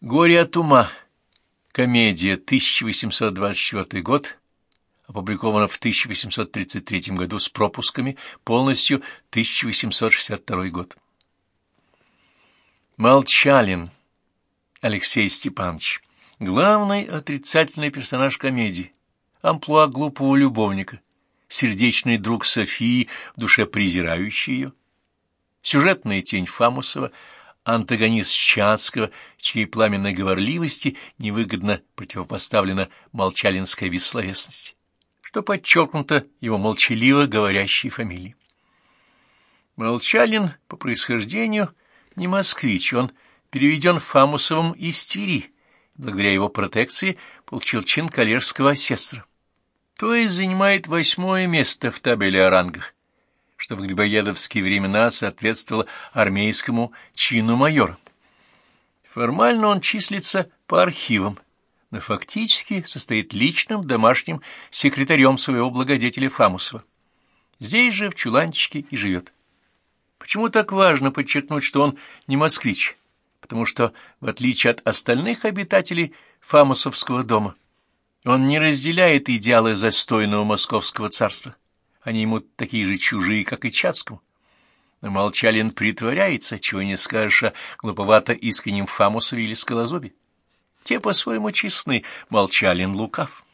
Горе от ума. Комедия, 1824 год. Опубликована в 1833 году с пропусками, полностью 1862 год. Молчалин Алексей Степанович. Главный отрицательный персонаж комедии. Амплуа глупого любовника. Сердечный друг Софии, в душе презирающий ее. Сюжетная тень Фамусова – антагонист Чацкого, чьей пламенной говорливости невыгодно противопоставлена молчалинская бессловесность, что подчеркнуто его молчаливо говорящей фамилией. Молчалин по происхождению не москвич, он переведен Фамусовым из Твери, благодаря его протекции получил чин коллежского асессора, то есть занимает восьмое место в табеле о рангах, что в грибоедовские времена соответствовало армейскому чину майора. Формально он числится по архивам, но фактически состоит личным домашним секретарем своего благодетеля Фамусова. Здесь же, в чуланчике, и живет. Почему так важно подчеркнуть, что он не москвич? Потому что, в отличие от остальных обитателей Фамусовского дома, он не разделяет идеалы застойного московского царства они ему такие же чужие, как и Чацкому. Но Молчалин притворяется, чего не скажешь о глуповато искреннем Фамусове или Скалозубе. Те по-своему честны, Молчалин лукав.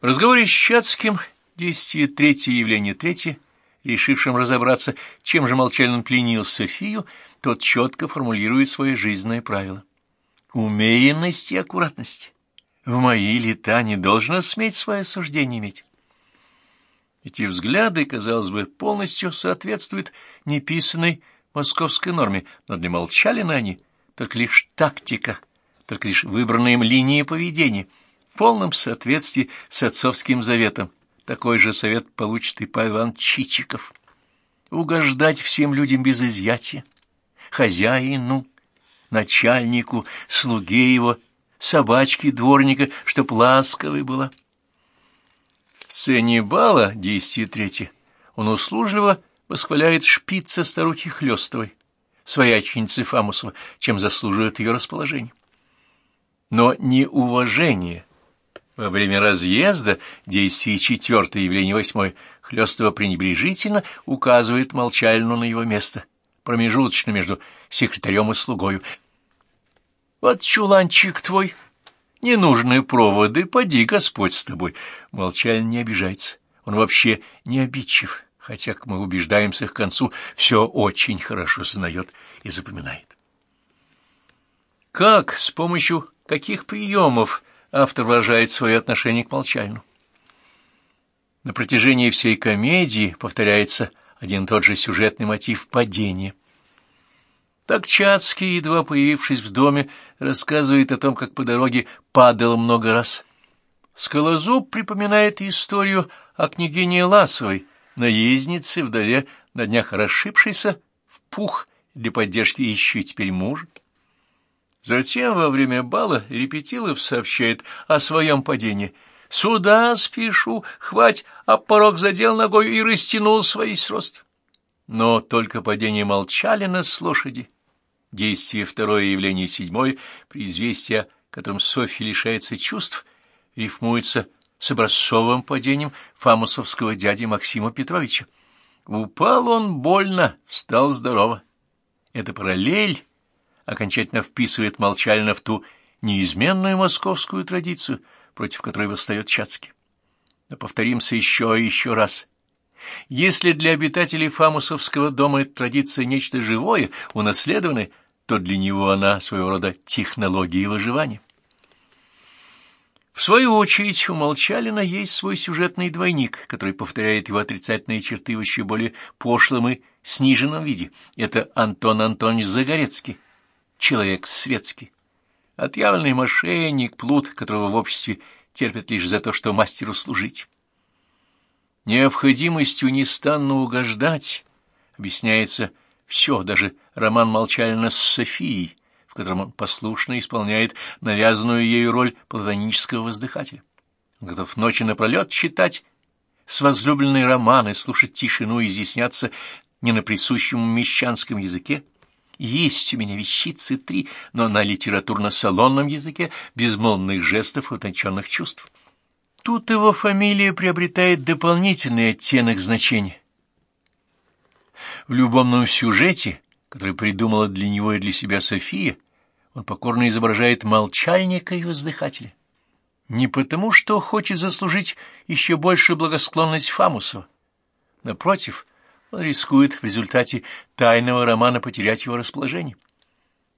В разговоре с Чацким, действие третье, явление третье, решившим разобраться, чем же Молчалин пленил Софию, тот четко формулирует свои жизненные правила. Умеренность и аккуратность. В мои лета не должно сметь свое суждение иметь. Эти взгляды, казалось бы, полностью соответствуют неписанной московской норме, но для Молчалина они только лишь тактика, только лишь выбранные им линии поведения, в полном соответствии с отцовским заветом. Такой же совет получит и Павел Иванович Чичиков. Угождать всем людям без изъятия, хозяину, начальнику, слуге его, собачке дворника, чтоб ласковой была. Сцене бала, действие третье, он услужливо восхваляет шпица старухи Хлёстовой, свояченицы Фамусова, чем заслуживает ее расположение. Но неуважение во время разъезда, действие четвертое, явление восьмое, Хлёстова пренебрежительно указывает молчальну на его место, промежуточно между секретарем и слугою. «Вот чуланчик твой!» Ненужные проводы, поди, Господь с тобой. Молчалин не обижается. Он вообще не обидчив, хотя, как мы убеждаемся к концу, все очень хорошо знает и запоминает. Как, с помощью каких приемов автор выражает свое отношение к Молчалину? На протяжении всей комедии повторяется один и тот же сюжетный мотив падения – так Чацкий, едва появившись в доме, рассказывает о том, как по дороге падал много раз. Скалозуб припоминает историю о княгине Ласовой, наезднице, вдове, на днях расшибшейся в пух для поддержки еще теперь мужа. Затем во время бала Репетилов сообщает о своем падении. «Сюда спешу, хвать, а порог задел ногой и растянул свои рост». Но только падение молчали нас с лошади Действие второе, явление седьмое, при известии о котором Софья лишается чувств, рифмуется с образцовым падением фамусовского дяди Максима Петровича. Упал он больно, встал здорово. Эта параллель окончательно вписывает Молчалина в ту неизменную московскую традицию, против которой восстает Чацкий. Но повторимся еще и еще раз. Если для обитателей Фамусовского дома эта традиция нечто живое, унаследованное, то для него она своего рода технология выживания. В свою очередь, у Молчалина есть свой сюжетный двойник, который повторяет его отрицательные черты в еще более пошлом и сниженном виде. Это Антон Антонович Загорецкий, человек светский, отъявленный мошенник, плут, которого в обществе терпят лишь за то, что мастеру служить. Необходимостью нестанно угождать объясняется все, даже роман Молчалина с Софией, в котором он послушно исполняет навязанную ею роль платонического воздыхателя. Он готов ночи напролет читать с возлюбленной романы, слушать тишину и изъясняться не на присущем мещанском языке, Есть у меня вещицы три, но на литературно-салонном языке безмолвных жестов и утонченных чувств. Тут его фамилия приобретает дополнительный оттенок значения. В любовном сюжете, который придумала для него и для себя София, он покорно изображает молчальника и воздыхателя. Не потому, что хочет заслужить еще большую благосклонность Фамусова. Напротив, он рискует в результате тайного романа потерять его расположение.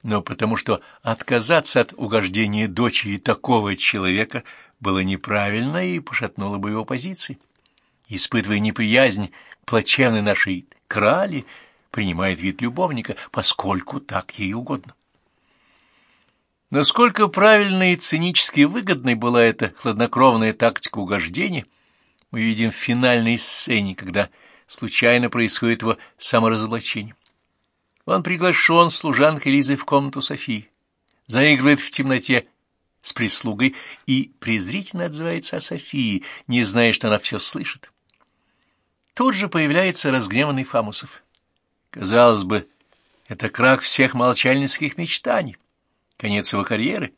Но потому что отказаться от угождения дочери такого человека было неправильно и пошатнуло бы его позиции. Испытывая неприязнь к плачевной нашей крали, принимает вид любовника, поскольку так ей угодно. Насколько правильной и цинически выгодной была эта хладнокровная тактика угождения, мы видим в финальной сцене, когда случайно происходит его саморазоблачение. Он приглашен служанкой Лизой в комнату Софии, заигрывает в темноте с прислугой и презрительно отзывается о Софии, не зная, что она все слышит. Тут же появляется разгневанный Фамусов. Казалось бы, это крах всех молчальницких мечтаний конец его карьеры.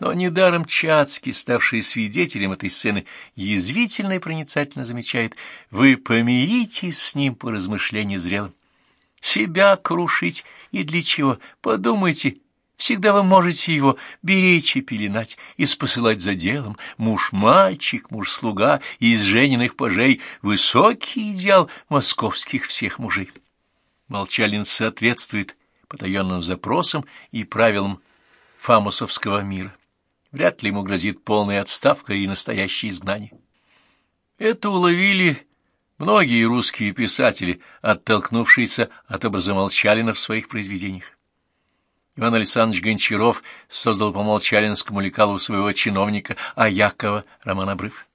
Но недаром Чацкий, ставший свидетелем этой сцены, язвительно и проницательно замечает, вы помиритесь с ним по размышлению зрелым. Себя крушить и для чего? Подумайте, всегда вы можете его беречь и пеленать, и спосылать за делом. Муж-мальчик, муж-слуга из жененных пажей — высокий идеал московских всех мужей. Молчалин соответствует потаенным запросам и правилам фамусовского мира. Вряд ли ему грозит полная отставка и настоящее изгнание. Это уловили многие русские писатели, оттолкнувшиеся от образа Молчалина в своих произведениях. Иван Александрович Гончаров создал по Молчалинскому лекалу своего чиновника, а Якова роман «Обрыв».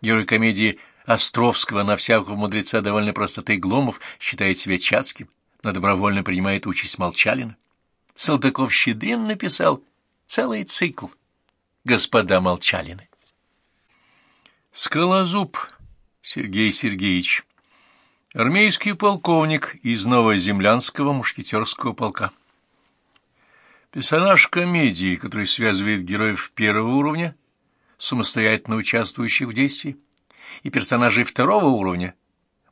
Герой комедии Островского на всякого мудреца довольно простоты Гломов считает себя Чацким но добровольно принимает участь Молчалина. Салтыков-Щедрин написал целый цикл «Господа Молчалины». Скалозуб Сергей Сергеевич, армейский полковник из Новоземлянского мушкетерского полка. Персонаж комедии, который связывает героев первого уровня, самостоятельно участвующих в действии, и персонажей второго уровня,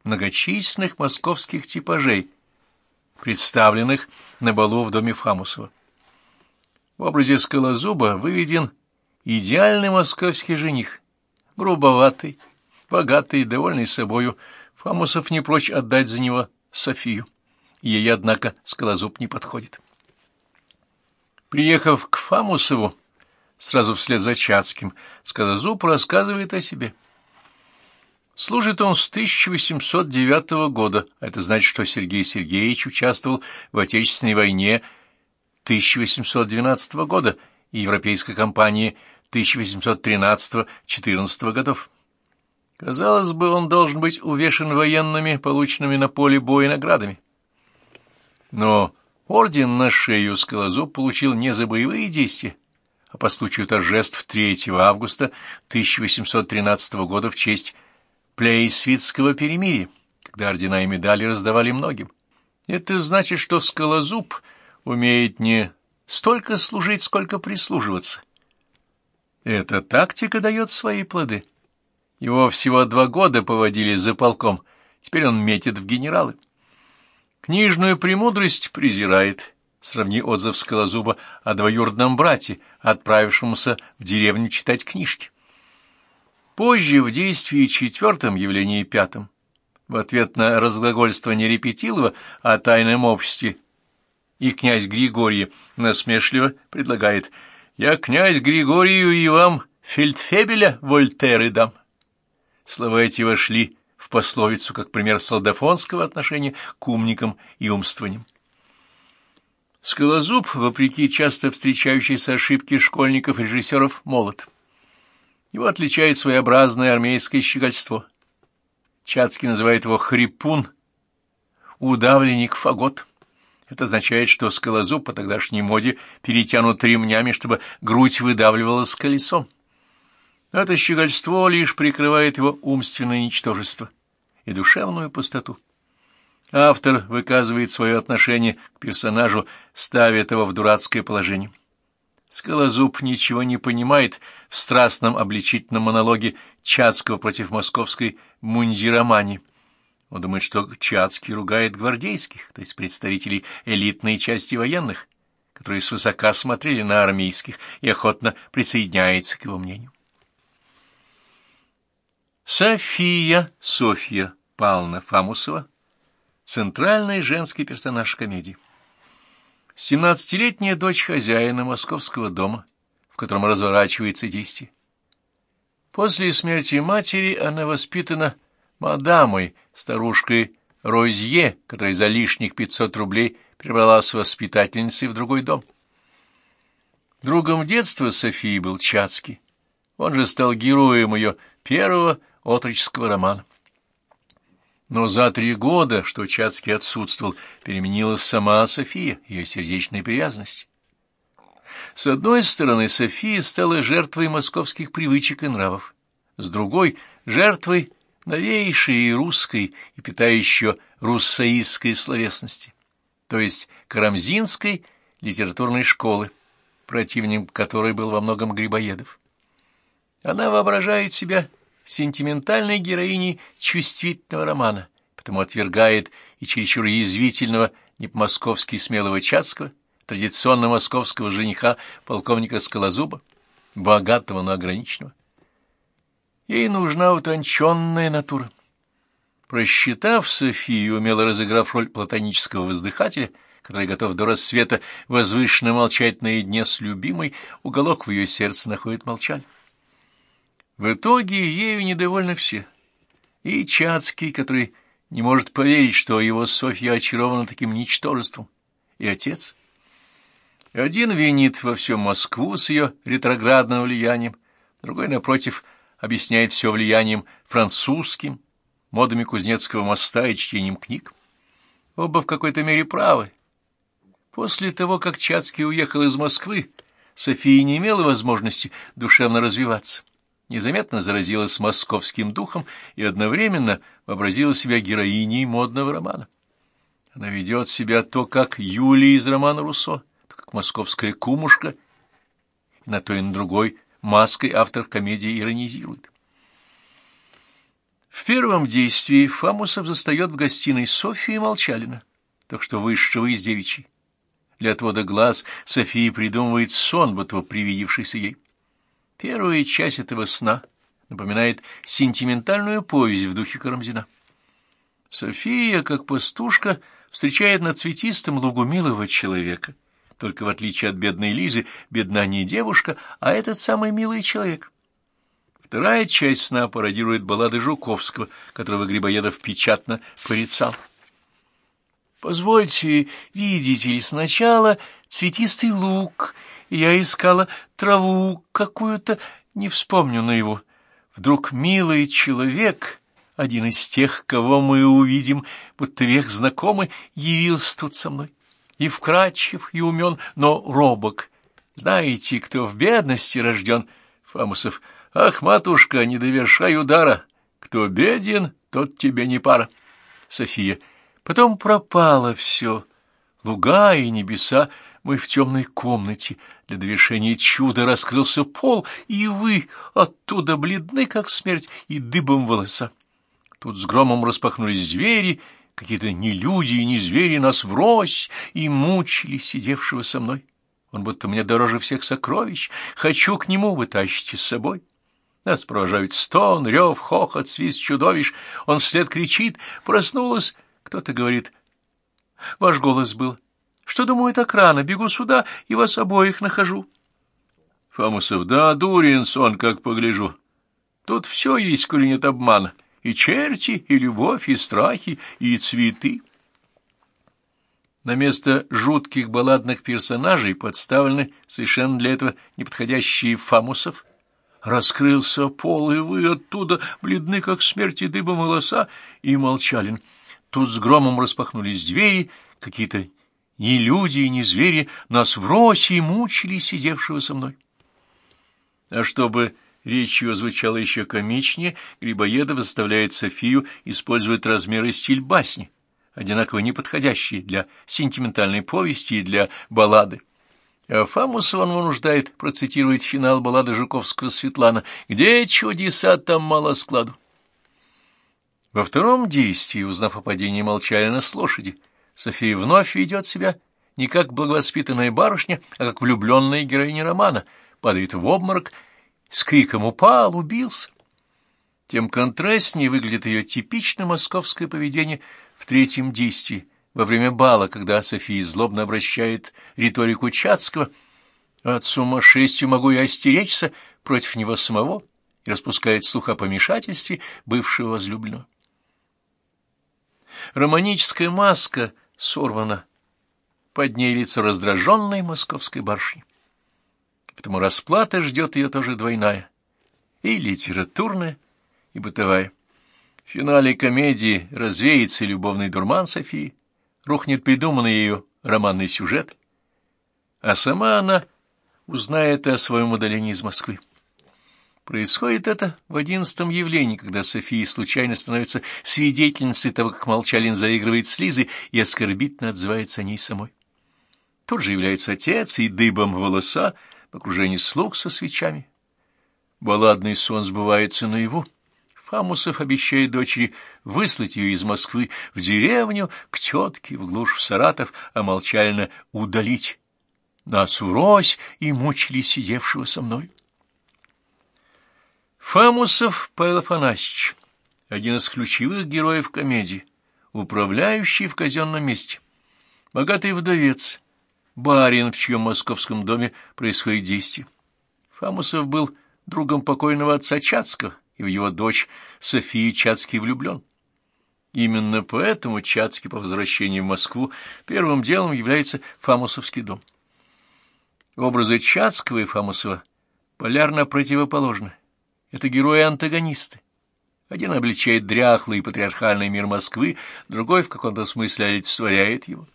многочисленных московских типажей, представленных на балу в доме Фамусова. В образе Скалозуба выведен идеальный московский жених, грубоватый, богатый, довольный собою. Фамусов не прочь отдать за него Софию. Ей, однако, Скалозуб не подходит. Приехав к Фамусову, сразу вслед за Чацким, Скалозуб рассказывает о себе — Служит он с 1809 года, это значит, что Сергей Сергеевич участвовал в Отечественной войне 1812 года и Европейской кампании 1813-14 годов. Казалось бы, он должен быть увешан военными, полученными на поле боя наградами. Но орден на шею Скалозуб получил не за боевые действия, а по случаю торжеств 3 августа 1813 года в честь Плейсвитского перемирия, когда ордена и медали раздавали многим. Это значит, что скалозуб умеет не столько служить, сколько прислуживаться. Эта тактика дает свои плоды. Его всего два года поводили за полком, теперь он метит в генералы. Книжную премудрость презирает. Сравни отзыв Скалозуба о двоюродном брате, отправившемуся в деревню читать книжки. Позже, в действии четвертом, явлении пятом, в ответ на разглагольствование Репетилова о тайном обществе, и князь Григорий насмешливо предлагает «Я князь Григорию и вам фельдфебеля Вольтеры дам». Слова эти вошли в пословицу как пример солдафонского отношения к умникам и умствованиям. Скалозуб, вопреки часто встречающейся ошибке школьников-режиссеров, молод. Его отличает своеобразное армейское щегольство. Чацкий называет его хрипун, удавленник, фагот. Это означает, что скалозуб по тогдашней моде перетянут ремнями, чтобы грудь выдавливалась колесом. Это щегольство лишь прикрывает его умственное ничтожество и душевную пустоту. Автор выказывает свое отношение к персонажу, ставит его в дурацкое положение. Скалозуб ничего не понимает в страстном обличительном монологе Чацкого против московской мундиромании. Он думает, что Чацкий ругает гвардейских, то есть представителей элитной части военных, которые свысока смотрели на армейских и охотно присоединяется к его мнению. София, Софья Павловна Фамусова, центральный женский персонаж комедии. Семнадцатилетняя дочь хозяина московского дома, в котором разворачивается действие. После смерти матери она воспитана мадамой, старушкой Розье, которая за лишних пятьсот рублей прибрала с воспитательницей в другой дом. Другом детства Софии был Чацкий. Он же стал героем ее первого отроческого романа. Но за три года, что Чацкий отсутствовал, переменилась сама София, ее сердечная привязанность. С одной стороны, София стала жертвой московских привычек и нравов, с другой — жертвой новейшей русской и питающей руссоистской словесности, то есть карамзинской литературной школы, противником которой был во многом Грибоедов. Она воображает себя сентиментальной героиней чувствительного романа, потому отвергает и чересчур язвительного, не по-московски смелого Чацкого, традиционно московского жениха полковника Скалозуба, богатого, но ограниченного. Ей нужна утонченная натура. Просчитав Софию, умело разыграв роль платонического воздыхателя, который готов до рассвета возвышенно молчать наедине с любимой, уголок в ее сердце находит молчание. В итоге ею недовольны все. И Чацкий, который не может поверить, что его Софья очарована таким ничтожеством, и отец. Один винит во всем Москву с ее ретроградным влиянием, другой, напротив, объясняет все влиянием французским, модами Кузнецкого моста и чтением книг. Оба в какой-то мере правы. После того, как Чацкий уехал из Москвы, София не имела возможности душевно развиваться незаметно заразилась московским духом и одновременно вообразила себя героиней модного романа. Она ведет себя то, как Юлия из романа Руссо, то, как московская кумушка, и на то и на другой маской автор комедии иронизирует. В первом действии Фамусов застает в гостиной Софию и Молчалина, так что высшего из девичьей. Для отвода глаз София придумывает сон, будто привидевшийся ей. Первая часть этого сна напоминает сентиментальную повесть в духе Карамзина. София, как пастушка, встречает на цветистом лугу милого человека. Только в отличие от бедной Лизы, бедна не девушка, а этот самый милый человек. Вторая часть сна пародирует баллады Жуковского, которого Грибоедов печатно порицал. «Позвольте, видите ли, сначала цветистый луг — я искала траву какую-то, не вспомню на его. Вдруг милый человек, один из тех, кого мы увидим, будто век знакомый, явился тут со мной. И вкрадчив, и умен, но робок. Знаете, кто в бедности рожден? Фамусов. Ах, матушка, не довершай удара. Кто беден, тот тебе не пара. София. Потом пропало все. Луга и небеса, мы в темной комнате. Для довершения чуда раскрылся пол, и вы оттуда бледны, как смерть, и дыбом волоса. Тут с громом распахнулись двери, какие-то не люди и не звери нас врозь и мучили сидевшего со мной. Он будто мне дороже всех сокровищ. Хочу к нему, вы тащите с собой. Нас провожают стон, рев, хохот, свист чудовищ. Он вслед кричит, проснулась. Кто-то говорит, ваш голос был. Что думаю, так рано? Бегу сюда и вас обоих нахожу. Фамусов, да, дурен сон, как погляжу. Тут все есть, коли нет обмана. И черти, и любовь, и страхи, и цветы. На место жутких балладных персонажей подставлены совершенно для этого неподходящие Фамусов. Раскрылся пол, и вы оттуда бледны, как смерти дыбом волоса, и молчалин. Тут с громом распахнулись двери, какие-то ни люди, ни звери нас врозь и мучили сидевшего со мной. А чтобы речь ее звучала еще комичнее, Грибоедов заставляет Софию использовать размер и стиль басни. одинаково неподходящие для сентиментальной повести и для баллады. А Фамусова он вынуждает процитировать финал баллады Жуковского «Светлана» «Где чудеса, там мало складу». Во втором действии, узнав о падении Молчалина с лошади, София вновь ведет себя не как благовоспитанная барышня, а как влюбленная героиня романа, падает в обморок, с криком «Упал! Убился!». Тем контрастнее выглядит ее типичное московское поведение в третьем действии, во время бала, когда София злобно обращает риторику Чацкого «От сумасшествия могу я остеречься против него самого» и распускает слух о помешательстве бывшего возлюбленного. Романическая маска сорвана, под ней лицо раздраженной московской барышни. Потому расплата ждет ее тоже двойная, и литературная, и бытовая. В финале комедии развеется любовный дурман Софии, рухнет придуманный ею романный сюжет, а сама она узнает о своем удалении из Москвы. Происходит это в одиннадцатом явлении, когда София случайно становится свидетельницей того, как Молчалин заигрывает с Лизой и оскорбительно отзывается о ней самой. Тут же является отец и дыбом волоса в окружении слуг со свечами. Балладный сон сбывается наяву. Фамусов обещает дочери выслать ее из Москвы в деревню, к тетке, в глушь в Саратов, а Молчалина удалить. Нас врозь и мучили сидевшего со мной. Фамусов Павел Афанасьевич, один из ключевых героев комедии, управляющий в казенном месте, богатый вдовец, барин, в чьем московском доме происходит действие. Фамусов был другом покойного отца Чацкого, и в его дочь Софию Чацкий влюблен. Именно поэтому Чацкий по возвращении в Москву первым делом является Фамусовский дом. Образы Чацкого и Фамусова полярно противоположны. Это герои-антагонисты. Один обличает дряхлый патриархальный мир Москвы, другой в каком-то смысле олицетворяет его.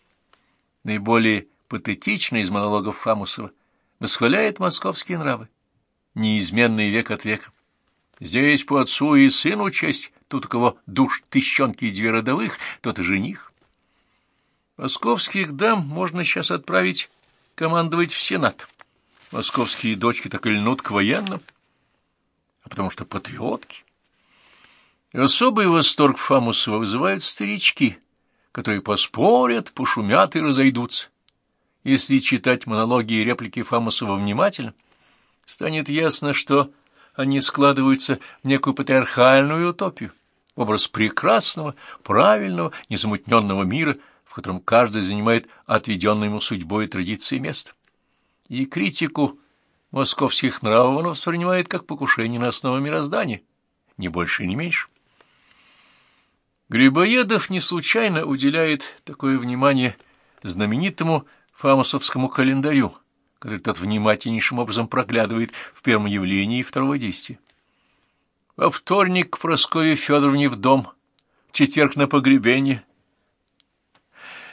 Наиболее патетичный из монологов Фамусова восхваляет московские нравы, неизменный век от века. Здесь по отцу и сыну честь, тут у кого душ тыщенки и две родовых, тот и жених. Московских дам можно сейчас отправить командовать в Сенат. Московские дочки так и льнут к военным а потому что патриотки. И особый восторг Фамусова вызывают старички, которые поспорят, пошумят и разойдутся. Если читать монологи и реплики Фамусова внимательно, станет ясно, что они складываются в некую патриархальную утопию, образ прекрасного, правильного, незамутненного мира, в котором каждый занимает отведенное ему судьбой и традицией место. И критику московских нравов он воспринимает как покушение на основу мироздания, ни больше и не меньше. Грибоедов не случайно уделяет такое внимание знаменитому фамусовскому календарю, который тот внимательнейшим образом проглядывает в первом явлении второго действия. Во вторник к Прасковье Федоровне в дом, в четверг на погребение.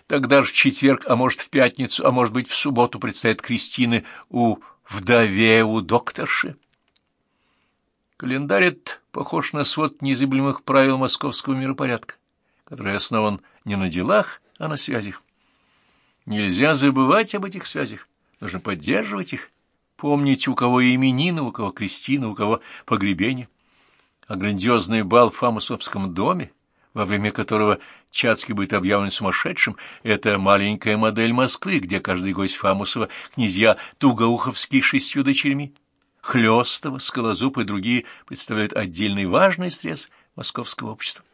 Тогда же в четверг, а может в пятницу, а может быть в субботу предстоят Кристины у вдове у докторши. Календарь этот похож на свод незыблемых правил московского миропорядка, который основан не на делах, а на связях. Нельзя забывать об этих связях, нужно поддерживать их, помнить, у кого именины, у кого крестины, у кого погребение. А грандиозный бал в Фамусовском доме, во время которого Чацкий будет объявлен сумасшедшим, это маленькая модель Москвы, где каждый гость Фамусова — князья Тугоуховские шестью дочерьми. Хлёстова, Скалозуб и другие представляют отдельный важный срез московского общества.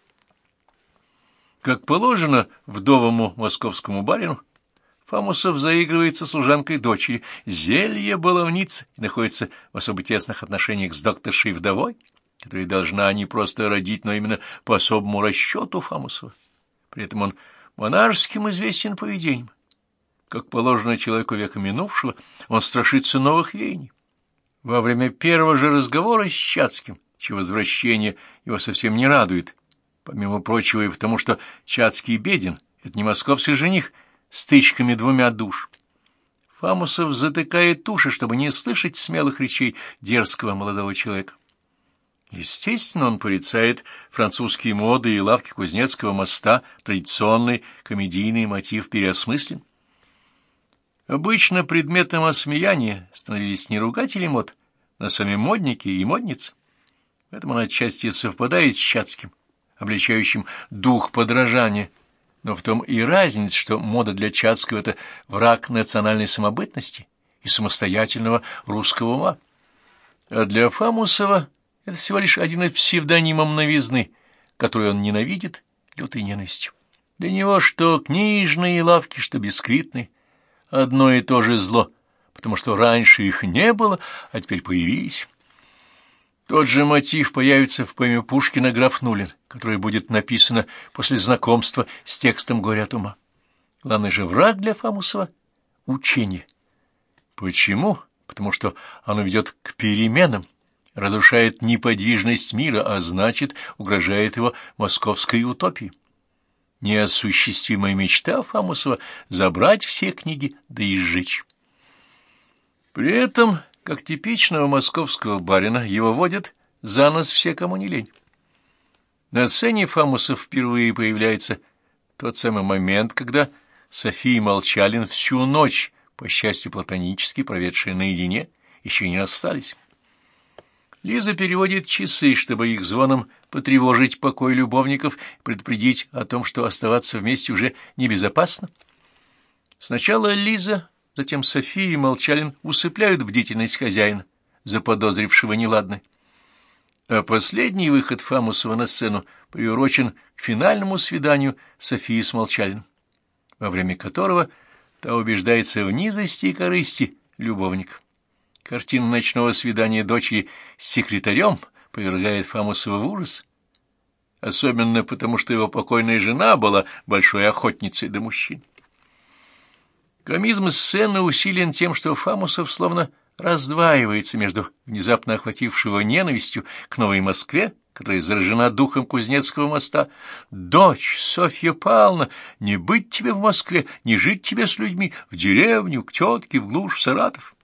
Как положено вдовому московскому барину, Фамусов заигрывается служанкой дочери, зелье баловницы и находится в особо тесных отношениях с докторшей вдовой, которая должна не просто родить, но именно по особому расчету Фамусова. При этом он монашеским известен поведением. Как положено человеку века минувшего, он страшится новых веяний. Во время первого же разговора с Чацким, чье возвращение его совсем не радует, помимо прочего и потому, что Чацкий беден, это не московский жених, с тычками двумя душ. Фамусов затыкает уши, чтобы не слышать смелых речей дерзкого молодого человека. Естественно, он порицает французские моды и лавки Кузнецкого моста, традиционный комедийный мотив переосмыслен. Обычно предметом осмеяния становились не ругатели мод, но сами модники и модницы. В этом он отчасти совпадает с Чацким, обличающим дух подражания, но в том и разница, что мода для Чацкого — это враг национальной самобытности и самостоятельного русского ума. А для Фамусова это всего лишь один из псевдонимов новизны, который он ненавидит лютой ненавистью. Для него что книжные лавки, что бисквитные — одно и то же зло, потому что раньше их не было, а теперь появились. Тот же мотив появится в поэме Пушкина «Граф Нулин», которая будет написана после знакомства с текстом «Горе от ума». Главный же враг для Фамусова — учение. Почему? Потому что оно ведет к переменам, разрушает неподвижность мира, а значит, угрожает его московской утопии. Неосуществимая мечта Фамусова — забрать все книги да и сжечь. При этом, как типичного московского барина, его водят за нос все, кому не лень. На сцене Фамусов впервые появляется тот самый момент, когда София Молчалин всю ночь, по счастью платонически проведшие наедине, еще не расстались. Лиза переводит часы, чтобы их звоном потревожить покой любовников предупредить о том, что оставаться вместе уже небезопасно. Сначала Лиза, затем София и Молчалин усыпляют бдительность хозяина, заподозрившего неладное. А последний выход Фамусова на сцену приурочен к финальному свиданию Софии с Молчалиным, во время которого та убеждается в низости и корысти любовника. Картина ночного свидания дочери с секретарем повергает Фамусова в ужас, особенно потому, что его покойная жена была большой охотницей до мужчин. Комизм сцены усилен тем, что Фамусов словно раздваивается между внезапно охватившего ненавистью к Новой Москве, которая заражена духом Кузнецкого моста. «Дочь, Софья Павловна, не быть тебе в Москве, не жить тебе с людьми, в деревню, к тетке, в глушь, Саратов»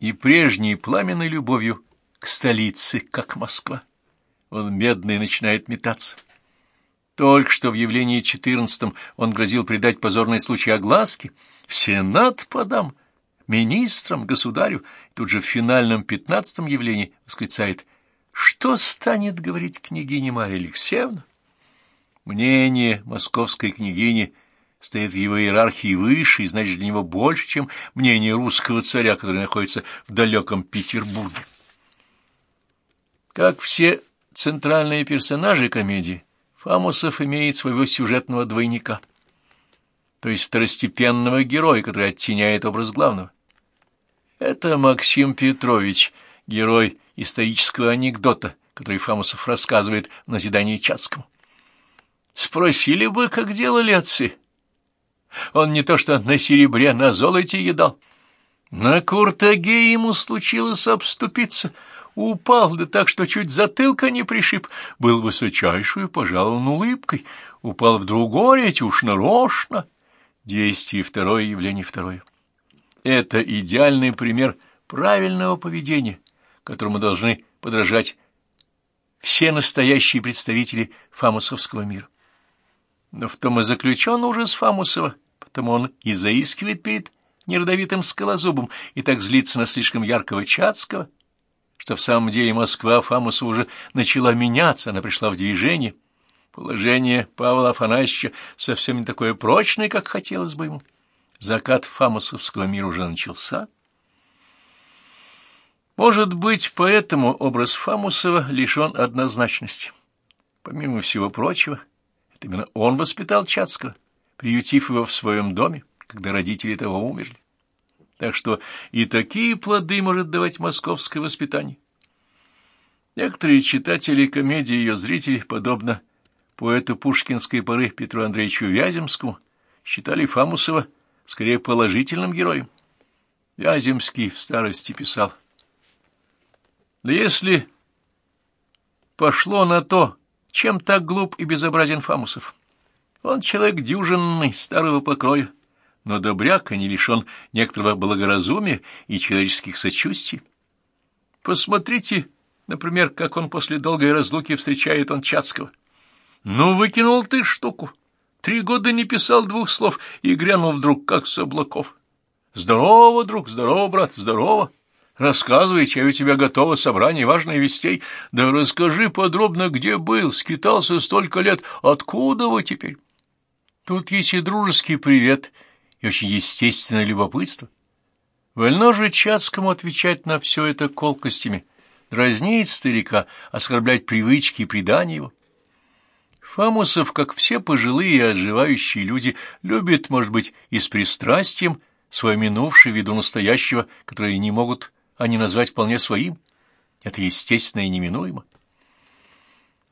и прежней пламенной любовью к столице, как Москва. Он медный начинает метаться. Только что в явлении четырнадцатом он грозил придать позорный случай огласке. В Сенат подам, министрам, государю. Тут же в финальном пятнадцатом явлении восклицает «Что станет говорить княгиня Марья Алексеевна?» Мнение московской княгини стоит его иерархии выше и значит для него больше, чем мнение русского царя, который находится в далеком Петербурге. Как все центральные персонажи комедии, Фамусов имеет своего сюжетного двойника, то есть второстепенного героя, который оттеняет образ главного. Это Максим Петрович, герой исторического анекдота, который Фамусов рассказывает в назидании Чацкому. Спросили бы, как делали отцы. Он не то что на серебре, на золоте едал. На куртаге ему случилось обступиться. Упал, да так, что чуть затылка не пришиб. Был высочайшую, пожалуй, улыбкой. Упал в другое, уж нарочно. Действие второе, явление второе. Это идеальный пример правильного поведения, которому должны подражать все настоящие представители фамусовского мира. Но в том и заключен ужас Фамусова, потому он и заискивает перед неродовитым скалозубом и так злится на слишком яркого Чацкого, что в самом деле Москва Фамусова уже начала меняться, она пришла в движение. Положение Павла Афанасьевича совсем не такое прочное, как хотелось бы ему. Закат фамусовского мира уже начался. Может быть, поэтому образ Фамусова лишен однозначности. Помимо всего прочего, это именно он воспитал Чацкого, приютив его в своем доме, когда родители того умерли. Так что и такие плоды может давать московское воспитание. Некоторые читатели комедии ее зрители, подобно поэту пушкинской поры Петру Андреевичу Вяземскому, считали Фамусова скорее положительным героем. Вяземский в старости писал. Да если пошло на то, чем так глуп и безобразен Фамусов? Он человек дюжинный, старого покроя, но добряк, а не лишен некоторого благоразумия и человеческих сочувствий. Посмотрите Например, как он после долгой разлуки встречает он Чацкого. «Ну, выкинул ты штуку. Три года не писал двух слов и грянул вдруг, как с облаков. Здорово, друг, здорово, брат, здорово. Рассказывай, чай у тебя готово собрание важных вестей. Да расскажи подробно, где был, скитался столько лет, откуда вы теперь?» Тут есть и дружеский привет, и очень естественное любопытство. Вольно же Чацкому отвечать на все это колкостями, дразнить старика, оскорблять привычки и предания его. Фамусов, как все пожилые и оживающие люди, любит, может быть, и с пристрастием свое минувшее виду настоящего, которое не могут они назвать вполне своим. Это естественно и неминуемо.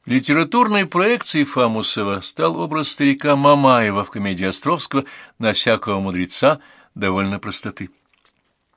Литературной проекцией Фамусова стал образ старика Мамаева в комедии Островского «На всякого мудреца» довольно простоты.